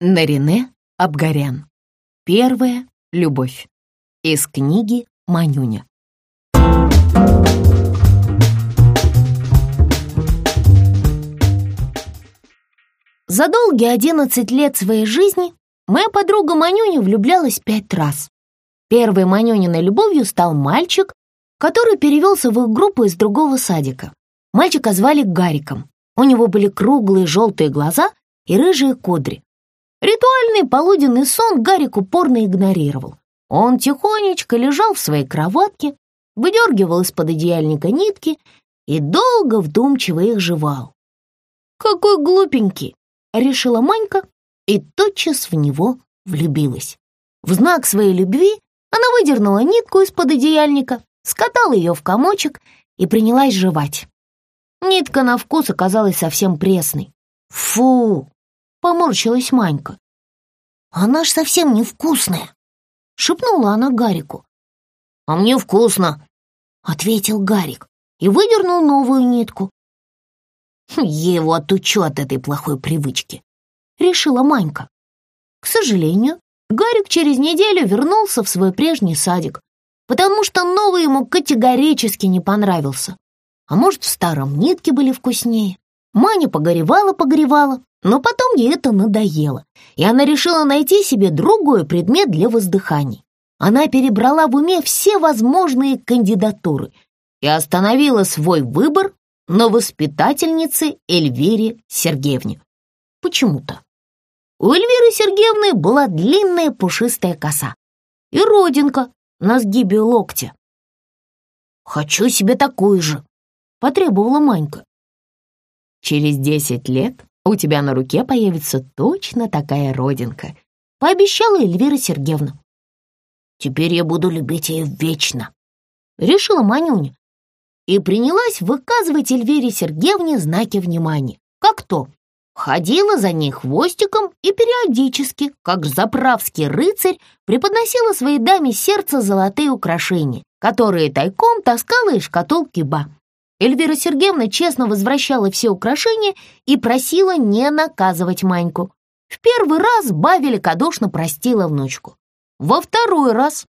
Нарине Абгарян. Первая любовь. Из книги Манюня. За долгие одиннадцать лет своей жизни моя подруга Манюня влюблялась пять раз. Первой Манюниной любовью стал мальчик, который перевелся в их группу из другого садика. Мальчика звали Гариком. У него были круглые желтые глаза и рыжие кудри. Ритуальный полуденный сон Гарик упорно игнорировал. Он тихонечко лежал в своей кроватке, выдергивал из-под одеяльника нитки и долго вдумчиво их жевал. «Какой глупенький!» — решила Манька и тотчас в него влюбилась. В знак своей любви она выдернула нитку из-под одеяльника, скатала ее в комочек и принялась жевать. Нитка на вкус оказалась совсем пресной. «Фу!» — поморщилась Манька. «Она ж совсем невкусная!» — шепнула она Гарику. «А мне вкусно!» — ответил Гарик и выдернул новую нитку. «Я его отучу от этой плохой привычки», — решила Манька. К сожалению, Гарик через неделю вернулся в свой прежний садик, потому что новый ему категорически не понравился. А может, в старом нитки были вкуснее? Маня погоревала-погоревала, но потом ей это надоело, и она решила найти себе другой предмет для воздыханий. Она перебрала в уме все возможные кандидатуры и остановила свой выбор на воспитательнице Эльвире Сергеевне. Почему-то. У Эльвиры Сергеевны была длинная пушистая коса и родинка на сгибе локтя. «Хочу себе такую же», — потребовала Манька. Через десять лет у тебя на руке появится точно такая родинка», — пообещала Эльвира Сергеевна. «Теперь я буду любить ее вечно», — решила Манюня и принялась выказывать Эльвире Сергеевне знаки внимания. Как то ходила за ней хвостиком и периодически, как заправский рыцарь, преподносила своей даме сердце золотые украшения, которые тайком таскала из шкатулки Ба. Эльвира Сергеевна честно возвращала все украшения и просила не наказывать Маньку. В первый раз Ба великодушно простила внучку. Во второй раз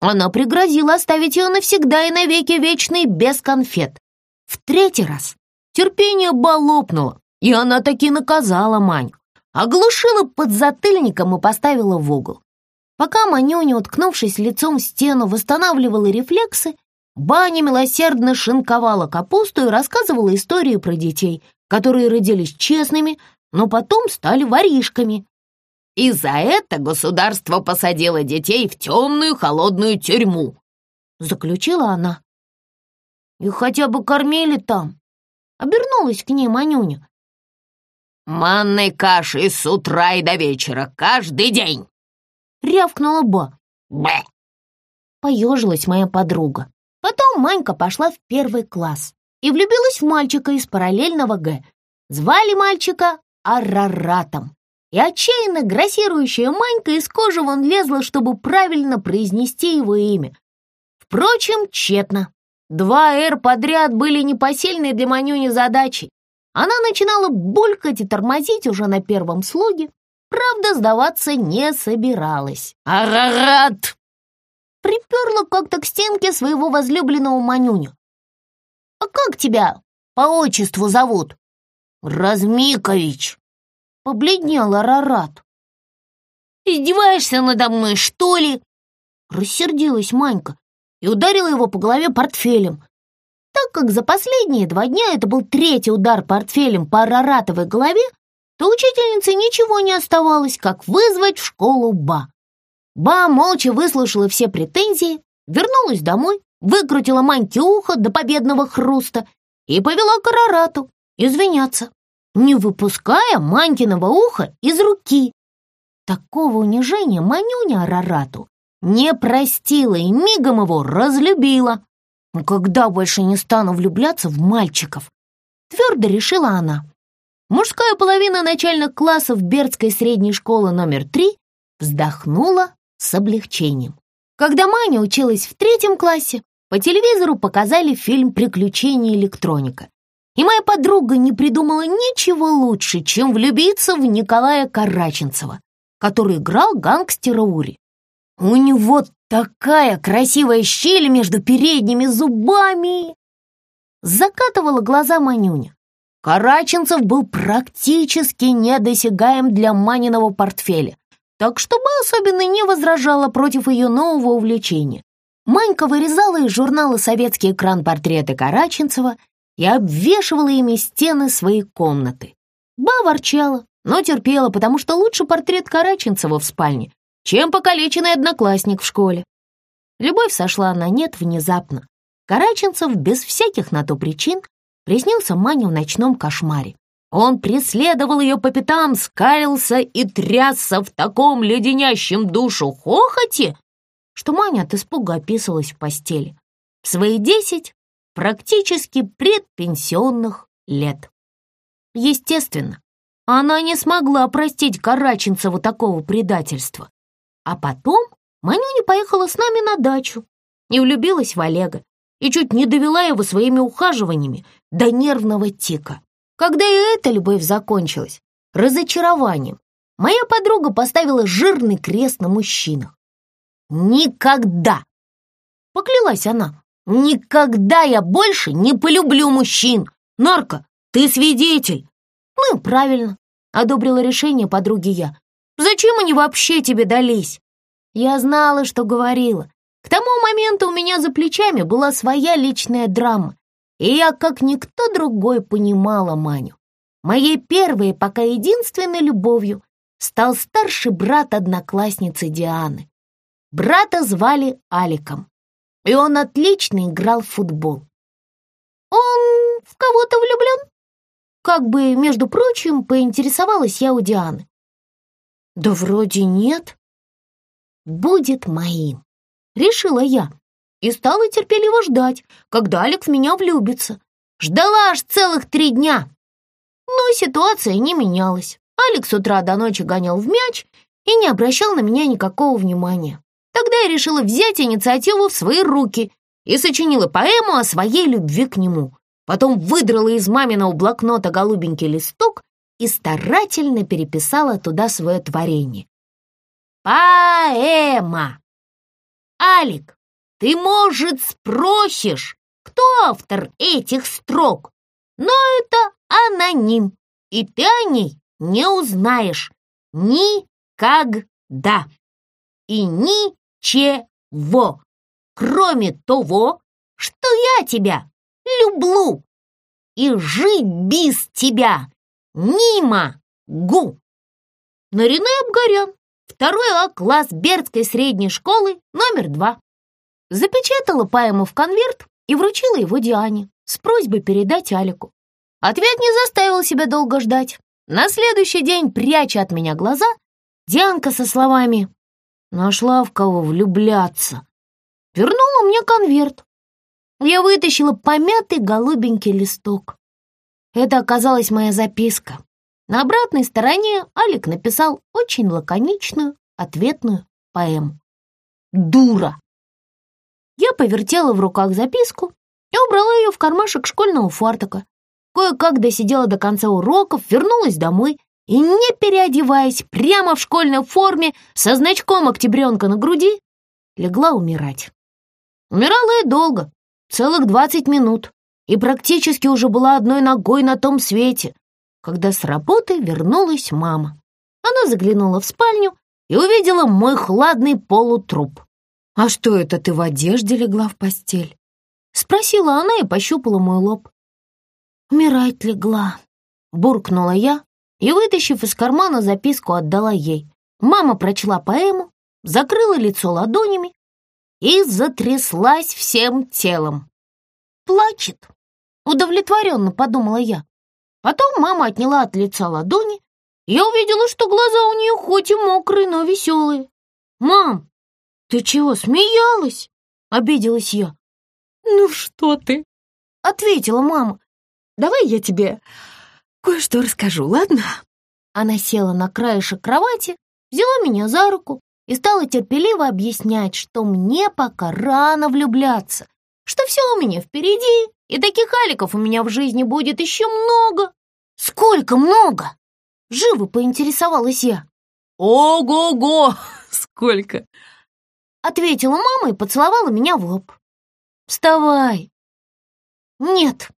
она пригрозила оставить ее навсегда и навеки вечной без конфет. В третий раз терпение Ба лопнуло, и она таки наказала Маню. Оглушила под затыльником и поставила в угол. Пока Манюня, уткнувшись лицом в стену, восстанавливала рефлексы, Баня милосердно шинковала капусту и рассказывала истории про детей, которые родились честными, но потом стали воришками. И за это государство посадило детей в темную холодную тюрьму, заключила она. И хотя бы кормили там. Обернулась к ней Манюня. «Манной кашей с утра и до вечера, каждый день!» Рявкнула Ба. «Бэ!» Поежилась моя подруга. Потом Манька пошла в первый класс и влюбилась в мальчика из параллельного Г. Звали мальчика Араратом. И отчаянно грассирующая Манька из кожи вон лезла, чтобы правильно произнести его имя. Впрочем, тщетно. Два «Р» подряд были непосильной для Манюни задачей. Она начинала булькать и тормозить уже на первом слоге, правда, сдаваться не собиралась. «Арарат!» Приперла как-то к стенке своего возлюбленного Манюню. «А как тебя по отчеству зовут?» «Размикович», — побледнел Арарат. «Издеваешься надо мной, что ли?» Рассердилась Манька и ударила его по голове портфелем. Так как за последние два дня это был третий удар портфелем по Араратовой голове, то учительнице ничего не оставалось, как вызвать в школу Ба. Ба молча выслушала все претензии, вернулась домой, выкрутила Маньке ухо до победного хруста и повела к извиняться, не выпуская Манькиного уха из руки. Такого унижения Манюня Арарату не простила и мигом его разлюбила. «Когда больше не стану влюбляться в мальчиков?» Твердо решила она. Мужская половина начальных классов Бердской средней школы номер три вздохнула с облегчением. Когда Маня училась в третьем классе, по телевизору показали фильм «Приключения электроника». И моя подруга не придумала ничего лучше, чем влюбиться в Николая Караченцева. который играл гангстера Ури. У него такая красивая щель между передними зубами. Закатывала глаза Манюня. Караченцев был практически недосягаем для Маниного портфеля, так что бы особенно не возражала против ее нового увлечения. Манька вырезала из журнала «Советский экран» портреты Караченцева и обвешивала ими стены своей комнаты. Ба ворчала, но терпела, потому что лучше портрет Караченцева в спальне, чем покалеченный одноклассник в школе. Любовь сошла на нет внезапно. Караченцев без всяких на то причин приснился Мане в ночном кошмаре. Он преследовал ее по пятам, скалился и трясся в таком леденящем душу хохоте, что Маня от испуга описалась в постели. В свои десять практически предпенсионных лет. Естественно, она не смогла простить Караченцеву такого предательства. А потом Манюня поехала с нами на дачу и влюбилась в Олега и чуть не довела его своими ухаживаниями до нервного тика. Когда и эта любовь закончилась, разочарованием, моя подруга поставила жирный крест на мужчинах. «Никогда!» — поклялась она. «Никогда я больше не полюблю мужчин! Нарко, ты свидетель!» «Ну правильно», — одобрила решение подруги я. «Зачем они вообще тебе дались?» Я знала, что говорила. К тому моменту у меня за плечами была своя личная драма, и я, как никто другой, понимала Маню. Моей первой, пока единственной любовью стал старший брат одноклассницы Дианы. Брата звали Аликом, и он отлично играл в футбол. «Он в кого-то влюблен?» Как бы, между прочим, поинтересовалась я у Дианы. «Да вроде нет», будет моим. Решила я и стала терпеливо ждать, когда Алекс меня влюбится. Ждала аж целых три дня. Но ситуация не менялась. Алекс с утра до ночи гонял в мяч и не обращал на меня никакого внимания. Тогда я решила взять инициативу в свои руки и сочинила поэму о своей любви к нему. Потом выдрала из маминого блокнота голубенький листок и старательно переписала туда свое творение. Поэма. Алик, ты, может, спросишь, кто автор этих строк? Но это аноним, и ты о ней не узнаешь никогда. И ничего, кроме того, что я тебя люблю и жить без тебя не могу. Нарине Абгарян Второй А класс Бердской средней школы номер два. Запечатала поэму в конверт и вручила его Диане с просьбой передать Алику. Ответ не заставил себя долго ждать. На следующий день, пряча от меня глаза, Дианка со словами «Нашла в кого влюбляться». Вернула мне конверт. Я вытащила помятый голубенький листок. Это оказалась моя записка. На обратной стороне Алик написал очень лаконичную ответную поэму. «Дура!» Я повертела в руках записку и убрала ее в кармашек школьного фартука. Кое-как досидела до конца уроков, вернулась домой и, не переодеваясь, прямо в школьной форме со значком октябренка на груди, легла умирать. Умирала я долго, целых двадцать минут, и практически уже была одной ногой на том свете, когда с работы вернулась мама. Она заглянула в спальню и увидела мой хладный полутруп. «А что это ты в одежде легла в постель?» Спросила она и пощупала мой лоб. «Умирать легла», — буркнула я и, вытащив из кармана записку, отдала ей. Мама прочла поэму, закрыла лицо ладонями и затряслась всем телом. «Плачет», — удовлетворенно подумала я. Потом мама отняла от лица ладони, и я увидела, что глаза у нее хоть и мокрые, но веселые. «Мам, ты чего, смеялась?» — обиделась я. «Ну что ты?» — ответила мама. «Давай я тебе кое-что расскажу, ладно?» Она села на краешек кровати, взяла меня за руку и стала терпеливо объяснять, что мне пока рано влюбляться, что все у меня впереди, и таких аликов у меня в жизни будет еще много. Сколько много? Живо поинтересовалась я. Ого-го! Сколько! Ответила мама и поцеловала меня в лоб. Вставай. Нет,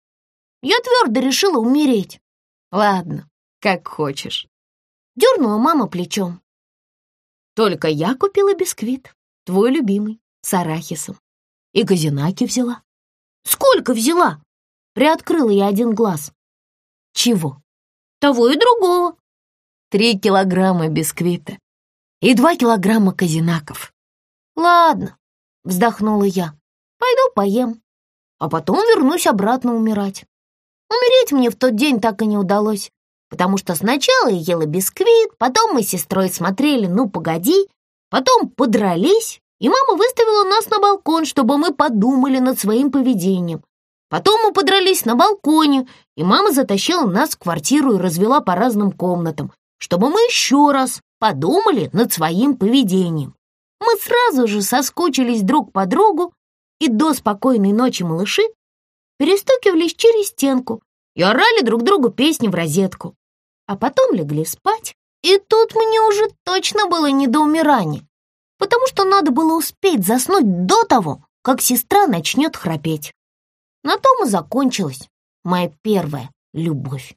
я твердо решила умереть. Ладно, как хочешь. Дернула мама плечом. Только я купила бисквит, твой любимый, с арахисом. И казинаки взяла. Сколько взяла? Приоткрыла я один глаз. Чего? Того и другого. Три килограмма бисквита и два килограмма казинаков. Ладно, вздохнула я. Пойду поем, а потом вернусь обратно умирать. Умереть мне в тот день так и не удалось, потому что сначала я ела бисквит, потом мы с сестрой смотрели «Ну, погоди», потом подрались, и мама выставила нас на балкон, чтобы мы подумали над своим поведением. Потом мы подрались на балконе, и мама затащила нас в квартиру и развела по разным комнатам, чтобы мы еще раз подумали над своим поведением. Мы сразу же соскучились друг по другу, и до спокойной ночи малыши перестукивались через стенку и орали друг другу песни в розетку. А потом легли спать, и тут мне уже точно было не до умирания, потому что надо было успеть заснуть до того, как сестра начнет храпеть. На том и закончилась моя первая любовь.